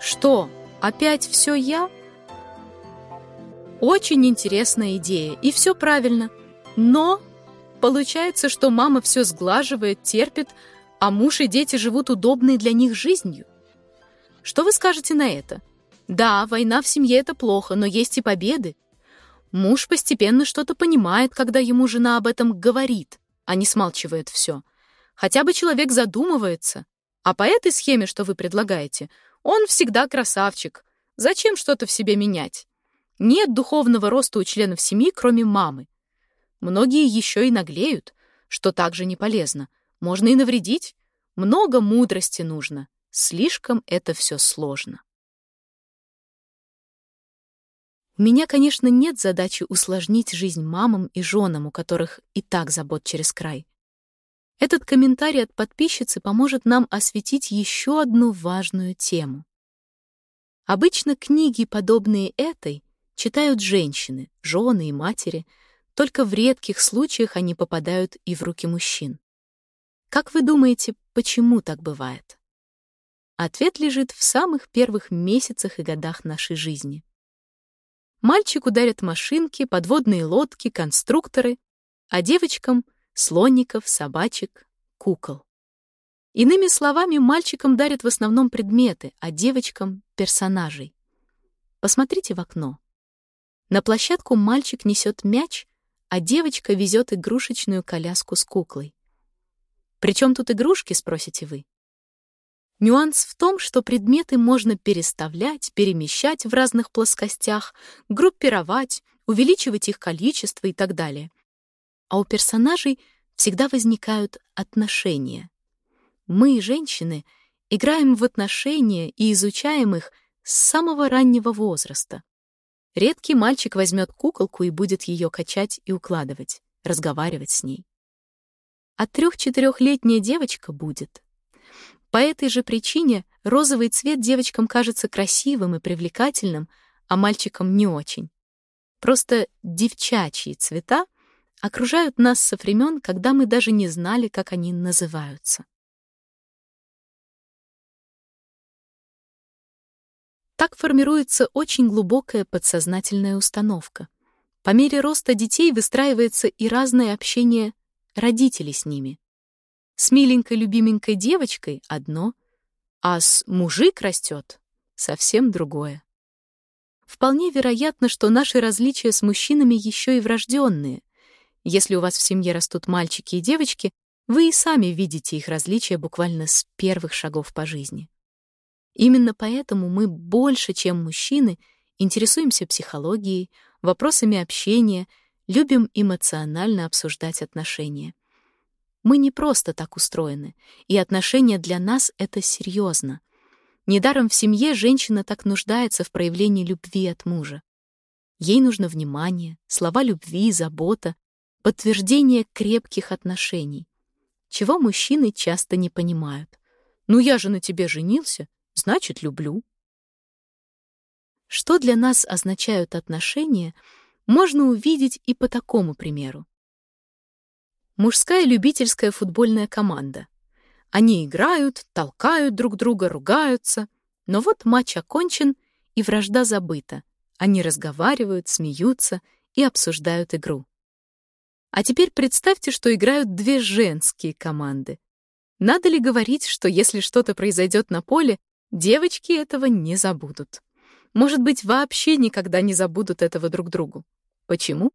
Что, опять все я? Очень интересная идея, и все правильно. Но получается, что мама все сглаживает, терпит, а муж и дети живут удобной для них жизнью. Что вы скажете на это? Да, война в семье — это плохо, но есть и победы. Муж постепенно что-то понимает, когда ему жена об этом говорит, а не смалчивает все. Хотя бы человек задумывается. А по этой схеме, что вы предлагаете, он всегда красавчик. Зачем что-то в себе менять? Нет духовного роста у членов семьи, кроме мамы. Многие еще и наглеют, что также не полезно. Можно и навредить. Много мудрости нужно. Слишком это все сложно. У меня, конечно, нет задачи усложнить жизнь мамам и женам, у которых и так забот через край. Этот комментарий от подписчицы поможет нам осветить еще одну важную тему. Обычно книги, подобные этой, читают женщины, жены и матери, только в редких случаях они попадают и в руки мужчин. Как вы думаете, почему так бывает? Ответ лежит в самых первых месяцах и годах нашей жизни. Мальчику дарят машинки, подводные лодки, конструкторы, а девочкам — слонников, собачек, кукол. Иными словами, мальчикам дарят в основном предметы, а девочкам — персонажей. Посмотрите в окно. На площадку мальчик несет мяч, а девочка везет игрушечную коляску с куклой. Причем тут игрушки, спросите вы? Нюанс в том, что предметы можно переставлять, перемещать в разных плоскостях, группировать, увеличивать их количество и так далее. А у персонажей всегда возникают отношения. Мы, женщины, играем в отношения и изучаем их с самого раннего возраста. Редкий мальчик возьмет куколку и будет ее качать и укладывать, разговаривать с ней. А трех-четырехлетняя девочка будет — по этой же причине розовый цвет девочкам кажется красивым и привлекательным, а мальчикам не очень. Просто девчачьи цвета окружают нас со времен, когда мы даже не знали, как они называются. Так формируется очень глубокая подсознательная установка. По мере роста детей выстраивается и разное общение родителей с ними. С миленькой любименькой девочкой — одно, а с мужик растет — совсем другое. Вполне вероятно, что наши различия с мужчинами еще и врожденные. Если у вас в семье растут мальчики и девочки, вы и сами видите их различия буквально с первых шагов по жизни. Именно поэтому мы больше, чем мужчины, интересуемся психологией, вопросами общения, любим эмоционально обсуждать отношения. Мы не просто так устроены, и отношения для нас — это серьезно. Недаром в семье женщина так нуждается в проявлении любви от мужа. Ей нужно внимание, слова любви, забота, подтверждение крепких отношений. Чего мужчины часто не понимают. «Ну я же на тебе женился, значит, люблю». Что для нас означают отношения, можно увидеть и по такому примеру. Мужская любительская футбольная команда. Они играют, толкают друг друга, ругаются. Но вот матч окончен, и вражда забыта. Они разговаривают, смеются и обсуждают игру. А теперь представьте, что играют две женские команды. Надо ли говорить, что если что-то произойдет на поле, девочки этого не забудут? Может быть, вообще никогда не забудут этого друг другу. Почему?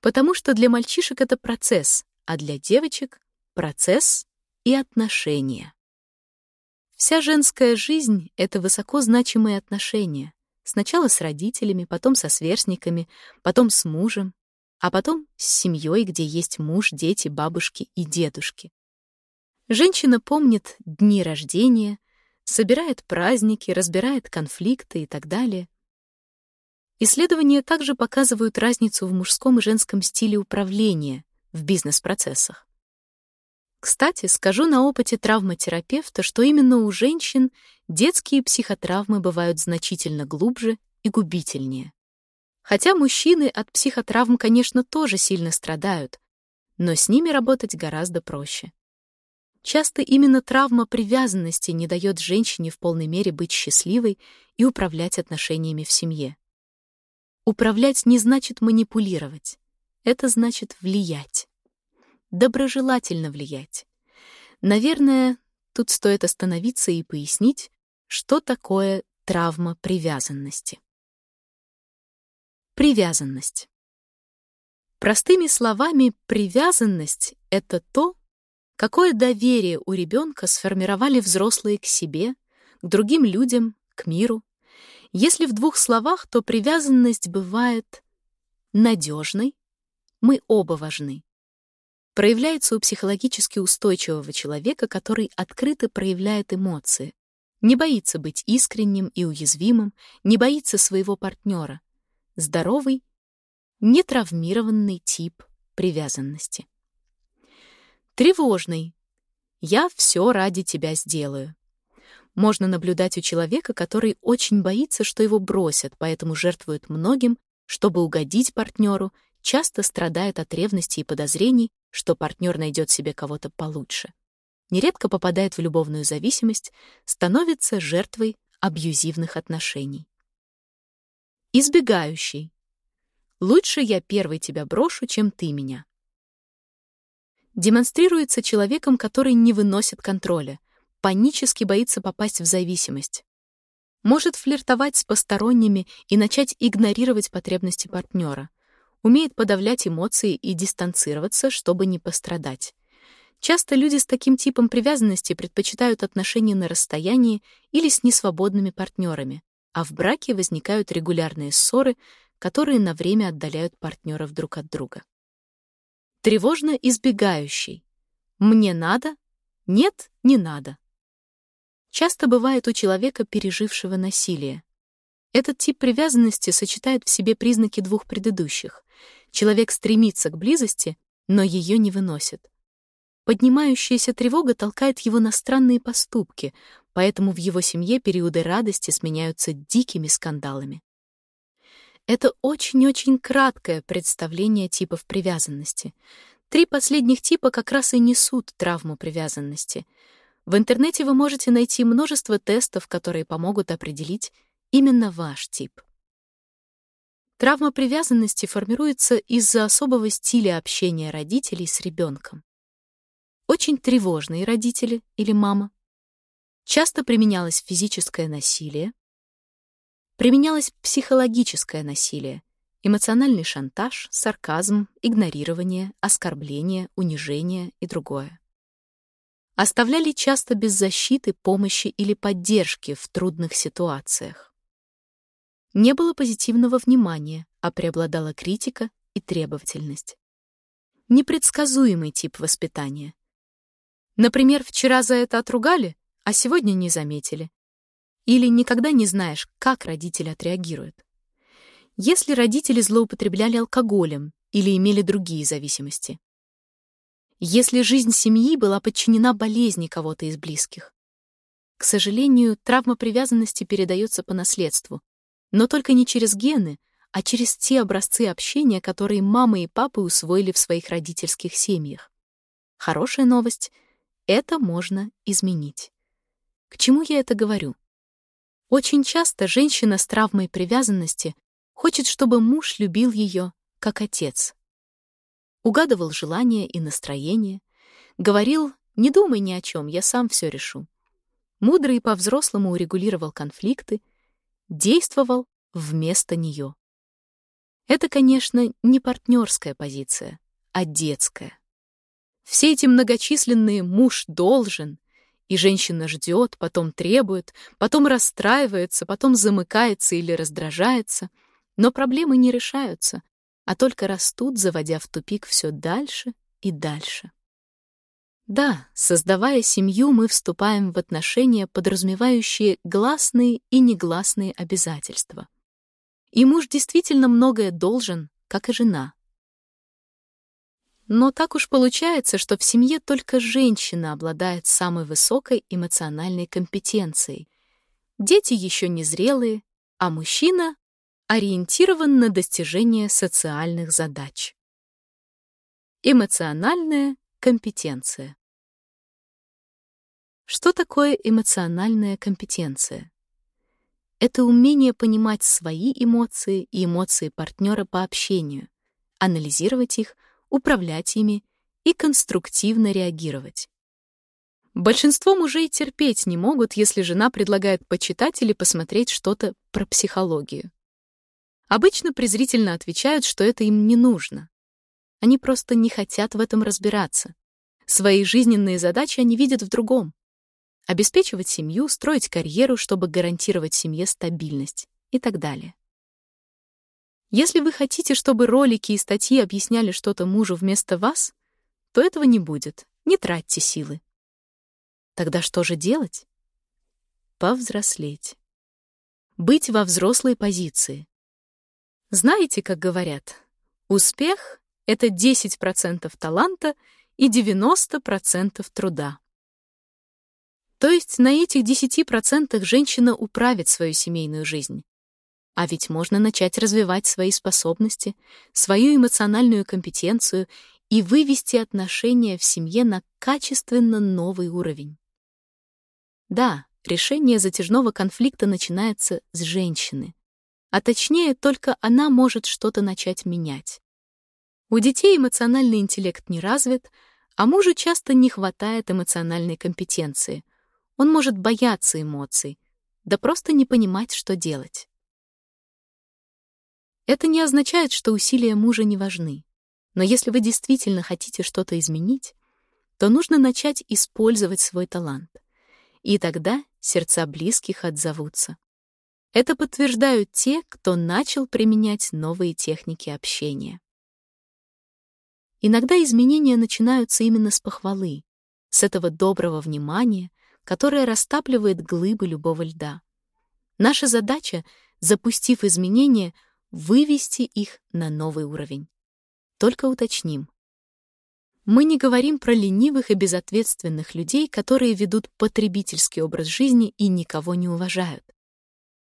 Потому что для мальчишек это процесс, а для девочек — процесс и отношения. Вся женская жизнь — это высоко значимые отношения. Сначала с родителями, потом со сверстниками, потом с мужем, а потом с семьей, где есть муж, дети, бабушки и дедушки. Женщина помнит дни рождения, собирает праздники, разбирает конфликты и так далее. Исследования также показывают разницу в мужском и женском стиле управления в бизнес-процессах. Кстати, скажу на опыте травматерапевта, что именно у женщин детские психотравмы бывают значительно глубже и губительнее. Хотя мужчины от психотравм, конечно, тоже сильно страдают, но с ними работать гораздо проще. Часто именно травма привязанности не дает женщине в полной мере быть счастливой и управлять отношениями в семье. Управлять не значит манипулировать. Это значит влиять. Доброжелательно влиять. Наверное, тут стоит остановиться и пояснить, что такое травма привязанности. Привязанность. Простыми словами, привязанность — это то, какое доверие у ребенка сформировали взрослые к себе, к другим людям, к миру. Если в двух словах, то привязанность бывает надежной, мы оба важны. Проявляется у психологически устойчивого человека, который открыто проявляет эмоции, не боится быть искренним и уязвимым, не боится своего партнера. Здоровый, нетравмированный тип привязанности. Тревожный. Я все ради тебя сделаю. Можно наблюдать у человека, который очень боится, что его бросят, поэтому жертвует многим, чтобы угодить партнеру, часто страдает от ревности и подозрений, что партнер найдет себе кого-то получше. Нередко попадает в любовную зависимость, становится жертвой абьюзивных отношений. Избегающий. Лучше я первый тебя брошу, чем ты меня демонстрируется человеком, который не выносит контроля, панически боится попасть в зависимость. Может флиртовать с посторонними и начать игнорировать потребности партнера. Умеет подавлять эмоции и дистанцироваться, чтобы не пострадать. Часто люди с таким типом привязанности предпочитают отношения на расстоянии или с несвободными партнерами, а в браке возникают регулярные ссоры, которые на время отдаляют партнеров друг от друга тревожно избегающий. Мне надо? Нет, не надо. Часто бывает у человека, пережившего насилие. Этот тип привязанности сочетает в себе признаки двух предыдущих. Человек стремится к близости, но ее не выносит. Поднимающаяся тревога толкает его на странные поступки, поэтому в его семье периоды радости сменяются дикими скандалами. Это очень-очень краткое представление типов привязанности. Три последних типа как раз и несут травму привязанности. В интернете вы можете найти множество тестов, которые помогут определить именно ваш тип. Травма привязанности формируется из-за особого стиля общения родителей с ребенком. Очень тревожные родители или мама. Часто применялось физическое насилие, применялось психологическое насилие, эмоциональный шантаж, сарказм, игнорирование, оскорбление, унижение и другое. Оставляли часто без защиты, помощи или поддержки в трудных ситуациях. Не было позитивного внимания, а преобладала критика и требовательность. Непредсказуемый тип воспитания. Например, вчера за это отругали, а сегодня не заметили. Или никогда не знаешь, как родители отреагируют. Если родители злоупотребляли алкоголем или имели другие зависимости. Если жизнь семьи была подчинена болезни кого-то из близких. К сожалению, травма привязанности передается по наследству, но только не через гены, а через те образцы общения, которые мамы и папы усвоили в своих родительских семьях. Хорошая новость — это можно изменить. К чему я это говорю? Очень часто женщина с травмой привязанности хочет, чтобы муж любил ее, как отец. Угадывал желания и настроение, говорил «не думай ни о чем, я сам все решу». Мудро и по-взрослому урегулировал конфликты, действовал вместо нее. Это, конечно, не партнерская позиция, а детская. Все эти многочисленные «муж должен», и женщина ждет, потом требует, потом расстраивается, потом замыкается или раздражается. Но проблемы не решаются, а только растут, заводя в тупик все дальше и дальше. Да, создавая семью, мы вступаем в отношения, подразумевающие гласные и негласные обязательства. И муж действительно многое должен, как и жена. Но так уж получается, что в семье только женщина обладает самой высокой эмоциональной компетенцией. Дети еще не зрелые, а мужчина ориентирован на достижение социальных задач. Эмоциональная компетенция. Что такое эмоциональная компетенция? Это умение понимать свои эмоции и эмоции партнера по общению, анализировать их, управлять ими и конструктивно реагировать. Большинство мужей терпеть не могут, если жена предлагает почитать или посмотреть что-то про психологию. Обычно презрительно отвечают, что это им не нужно. Они просто не хотят в этом разбираться. Свои жизненные задачи они видят в другом обеспечивать семью, строить карьеру, чтобы гарантировать семье стабильность и так далее. Если вы хотите, чтобы ролики и статьи объясняли что-то мужу вместо вас, то этого не будет. Не тратьте силы. Тогда что же делать? Повзрослеть. Быть во взрослой позиции. Знаете, как говорят, успех — это 10% таланта и 90% труда. То есть на этих 10% женщина управит свою семейную жизнь. А ведь можно начать развивать свои способности, свою эмоциональную компетенцию и вывести отношения в семье на качественно новый уровень. Да, решение затяжного конфликта начинается с женщины, а точнее только она может что-то начать менять. У детей эмоциональный интеллект не развит, а мужу часто не хватает эмоциональной компетенции — он может бояться эмоций, да просто не понимать, что делать. Это не означает, что усилия мужа не важны. Но если вы действительно хотите что-то изменить, то нужно начать использовать свой талант. И тогда сердца близких отзовутся. Это подтверждают те, кто начал применять новые техники общения. Иногда изменения начинаются именно с похвалы, с этого доброго внимания, которая растапливает глыбы любого льда. Наша задача, запустив изменения, вывести их на новый уровень. Только уточним. Мы не говорим про ленивых и безответственных людей, которые ведут потребительский образ жизни и никого не уважают.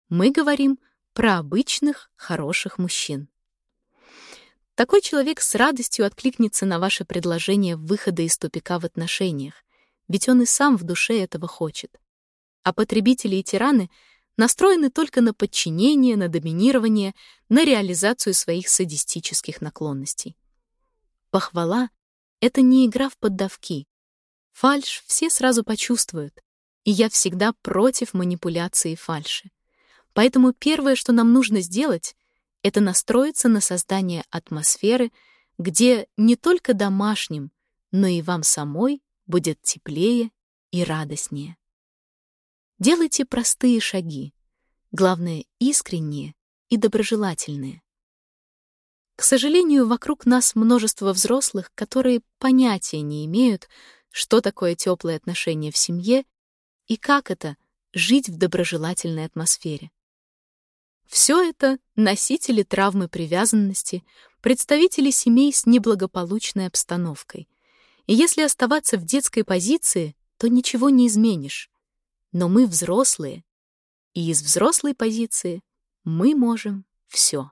Мы говорим про обычных, хороших мужчин. Такой человек с радостью откликнется на ваше предложение выхода из тупика в отношениях, ведь он и сам в душе этого хочет. А потребители и тираны настроены только на подчинение, на доминирование, на реализацию своих садистических наклонностей. Похвала — это не игра в поддавки. Фальш все сразу почувствуют, и я всегда против манипуляции фальши. Поэтому первое, что нам нужно сделать, это настроиться на создание атмосферы, где не только домашним, но и вам самой будет теплее и радостнее. Делайте простые шаги, главное, искренние и доброжелательные. К сожалению, вокруг нас множество взрослых, которые понятия не имеют, что такое теплые отношения в семье и как это — жить в доброжелательной атмосфере. Все это — носители травмы привязанности, представители семей с неблагополучной обстановкой — и если оставаться в детской позиции, то ничего не изменишь. Но мы взрослые, и из взрослой позиции мы можем все.